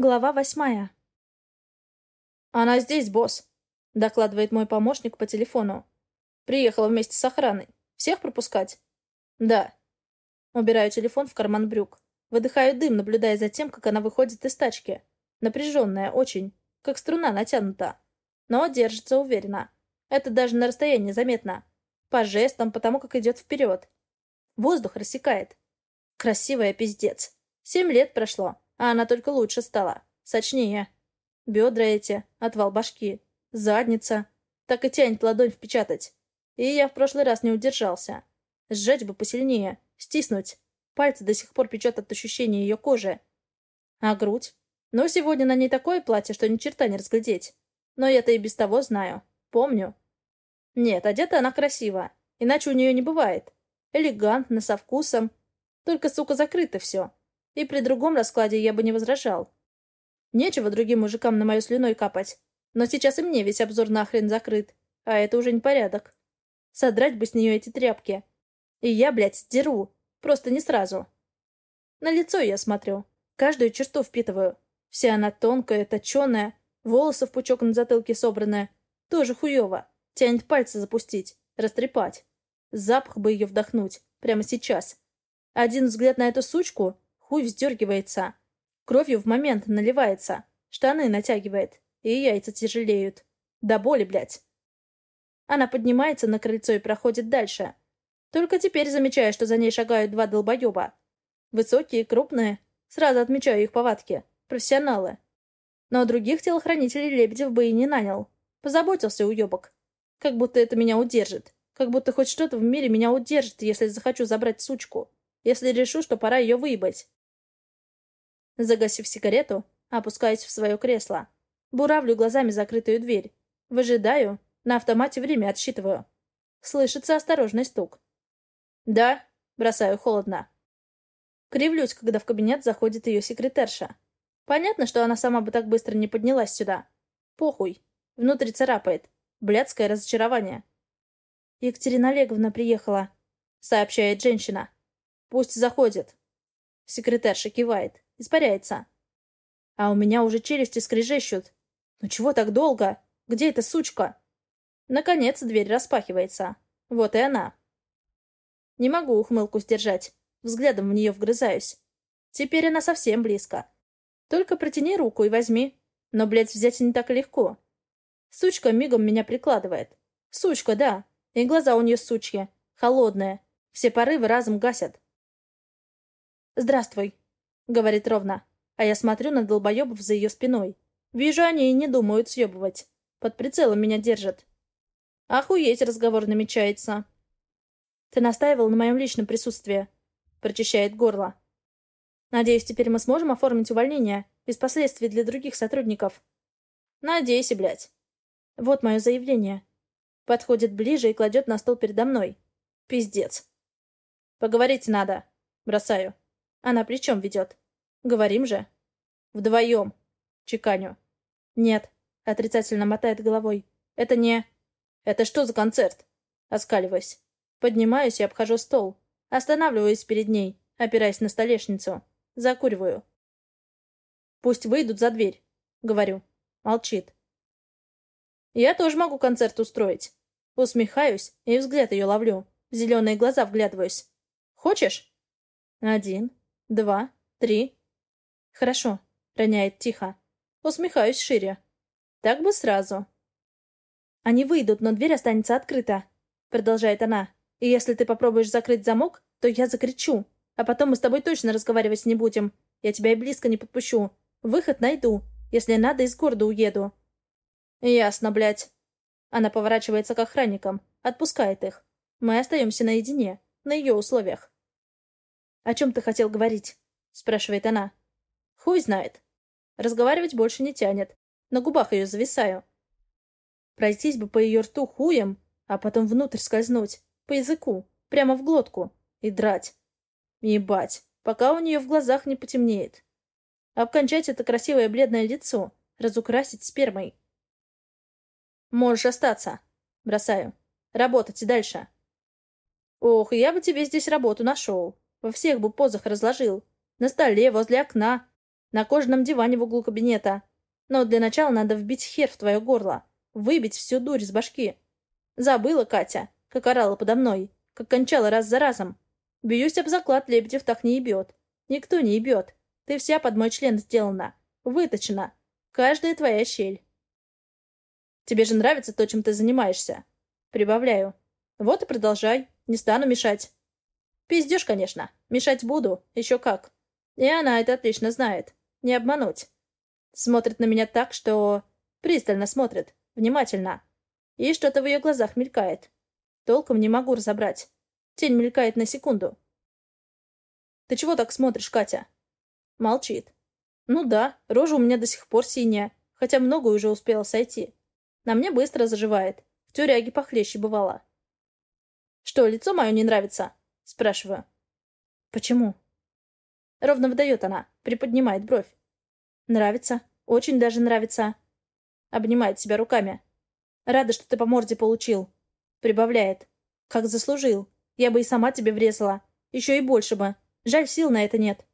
Глава восьмая. «Она здесь, босс», — докладывает мой помощник по телефону. «Приехала вместе с охраной. Всех пропускать?» «Да». Убираю телефон в карман брюк. Выдыхаю дым, наблюдая за тем, как она выходит из тачки. Напряженная, очень. Как струна натянута. Но держится уверенно. Это даже на расстоянии заметно. По жестам, потому как идет вперед. Воздух рассекает. Красивая пиздец. Семь лет прошло. А она только лучше стала. Сочнее. Бедра эти, отвал башки. Задница. Так и тянет ладонь впечатать. И я в прошлый раз не удержался. Сжать бы посильнее. Стиснуть. Пальцы до сих пор печет от ощущения ее кожи. А грудь? Ну, сегодня на ней такое платье, что ни черта не разглядеть. Но я-то и без того знаю. Помню. Нет, одета она красиво. Иначе у нее не бывает. Элегантно, со вкусом. Только, сука, закрыто все. И при другом раскладе я бы не возражал. Нечего другим мужикам на мою слюной капать. Но сейчас и мне весь обзор нахрен закрыт. А это уже не порядок. Содрать бы с нее эти тряпки. И я, блядь, сдеру. Просто не сразу. На лицо я смотрю. Каждую черту впитываю. Вся она тонкая, точеная. Волосы в пучок на затылке собранная. Тоже хуево. Тянет пальцы запустить. Растрепать. Запах бы ее вдохнуть. Прямо сейчас. Один взгляд на эту сучку Хуй вздергивается. Кровью в момент наливается. Штаны натягивает. И яйца тяжелеют. До боли, блядь. Она поднимается на крыльцо и проходит дальше. Только теперь замечаю, что за ней шагают два долбоеба. Высокие, крупные. Сразу отмечаю их повадки. Профессионалы. Но других телохранителей Лебедев бы и не нанял. Позаботился уебок. Как будто это меня удержит. Как будто хоть что-то в мире меня удержит, если захочу забрать сучку. Если решу, что пора ее выебать. Загасив сигарету, опускаюсь в свое кресло. Буравлю глазами закрытую дверь. Выжидаю, на автомате время отсчитываю. Слышится осторожный стук. «Да», — бросаю холодно. Кривлюсь, когда в кабинет заходит ее секретарша. Понятно, что она сама бы так быстро не поднялась сюда. Похуй. Внутри царапает. Блядское разочарование. «Екатерина Олеговна приехала», — сообщает женщина. «Пусть заходит». Секретарша кивает. Испаряется. А у меня уже челюсти скрежещут. Ну чего так долго? Где эта сучка? Наконец дверь распахивается. Вот и она. Не могу ухмылку сдержать. Взглядом в нее вгрызаюсь. Теперь она совсем близко. Только протяни руку и возьми. Но, блядь, взять не так легко. Сучка мигом меня прикладывает. Сучка, да. И глаза у нее сучьи. Холодные. Все порывы разом гасят. «Здравствуй», — говорит ровно. А я смотрю на долбоебов за ее спиной. Вижу, они и не думают съебывать. Под прицелом меня держат. Охуеть, разговор намечается. Ты настаивал на моем личном присутствии. Прочищает горло. Надеюсь, теперь мы сможем оформить увольнение, без последствий для других сотрудников. Надейся, блядь. Вот мое заявление. Подходит ближе и кладет на стол передо мной. Пиздец. Поговорить надо. Бросаю. Она при чем ведет? Говорим же. Вдвоем. Чеканю. Нет. Отрицательно мотает головой. Это не... Это что за концерт? Оскаливаюсь. Поднимаюсь и обхожу стол. Останавливаюсь перед ней, опираясь на столешницу. Закуриваю. Пусть выйдут за дверь. Говорю. Молчит. Я тоже могу концерт устроить. Усмехаюсь и взгляд ее ловлю. В зеленые глаза вглядываюсь. Хочешь? Один, два, три. Хорошо, роняет тихо. Усмехаюсь шире. Так бы сразу. Они выйдут, но дверь останется открыта, продолжает она. И если ты попробуешь закрыть замок, то я закричу. А потом мы с тобой точно разговаривать не будем. Я тебя и близко не подпущу. Выход найду. Если надо, из города уеду. Ясно, блядь. Она поворачивается к охранникам, отпускает их. Мы остаемся наедине, на ее условиях. «О чем ты хотел говорить?» — спрашивает она. «Хуй знает. Разговаривать больше не тянет. На губах ее зависаю. Пройтись бы по ее рту хуем, а потом внутрь скользнуть, по языку, прямо в глотку, и драть. Ебать, пока у нее в глазах не потемнеет. Обкончать это красивое бледное лицо, разукрасить спермой. «Можешь остаться», — бросаю. «Работать дальше». «Ох, я бы тебе здесь работу нашел», во всех бы позах разложил. На столе, возле окна. На кожаном диване в углу кабинета. Но для начала надо вбить хер в твое горло. Выбить всю дурь с башки. Забыла, Катя, как орала подо мной, как кончала раз за разом. Бьюсь об заклад, Лебедев так не ебет. Никто не ебет. Ты вся под мой член сделана. Выточена. Каждая твоя щель. Тебе же нравится то, чем ты занимаешься. Прибавляю. Вот и продолжай. Не стану мешать. Пиздешь, конечно. Мешать буду. Еще как. И она это отлично знает. Не обмануть. Смотрит на меня так, что... Пристально смотрит. Внимательно. И что-то в ее глазах мелькает. Толком не могу разобрать. Тень мелькает на секунду. «Ты чего так смотришь, Катя?» Молчит. «Ну да, рожа у меня до сих пор синяя, хотя многое уже успела сойти. На мне быстро заживает. В тюряге похлеще бывало». «Что, лицо мое не нравится?» Спрашиваю. «Почему?» Ровно выдает она, приподнимает бровь. «Нравится. Очень даже нравится». Обнимает себя руками. «Рада, что ты по морде получил». Прибавляет. «Как заслужил. Я бы и сама тебе врезала. Еще и больше бы. Жаль, сил на это нет».